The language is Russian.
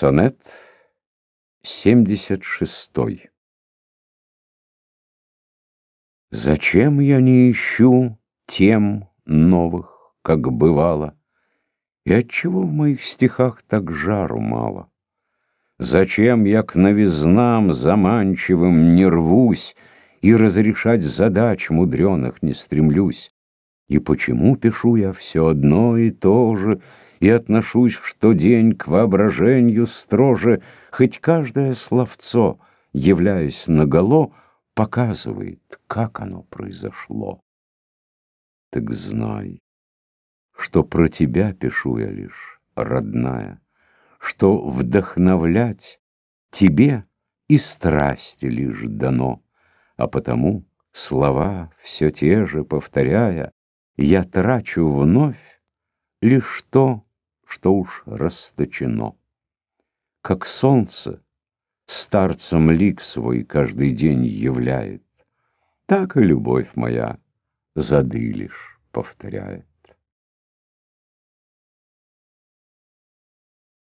Сонет 76 Зачем я не ищу тем новых, как бывало, И отчего в моих стихах так жару мало? Зачем я к новизнам заманчивым не рвусь И разрешать задач мудреных не стремлюсь? И почему пишу я все одно и то же, И отношусь, что день к воображению строже, Хоть каждое словцо, являясь наголо, Показывает, как оно произошло. Так знай, что про тебя пишу я лишь, родная, Что вдохновлять тебе и страсти лишь дано, А потому слова все те же повторяя, я трачу вновь лишь то, что уж расточено. Как солнце старцам лик свой каждый день являет, так и любовь моя зады лишь повторяет.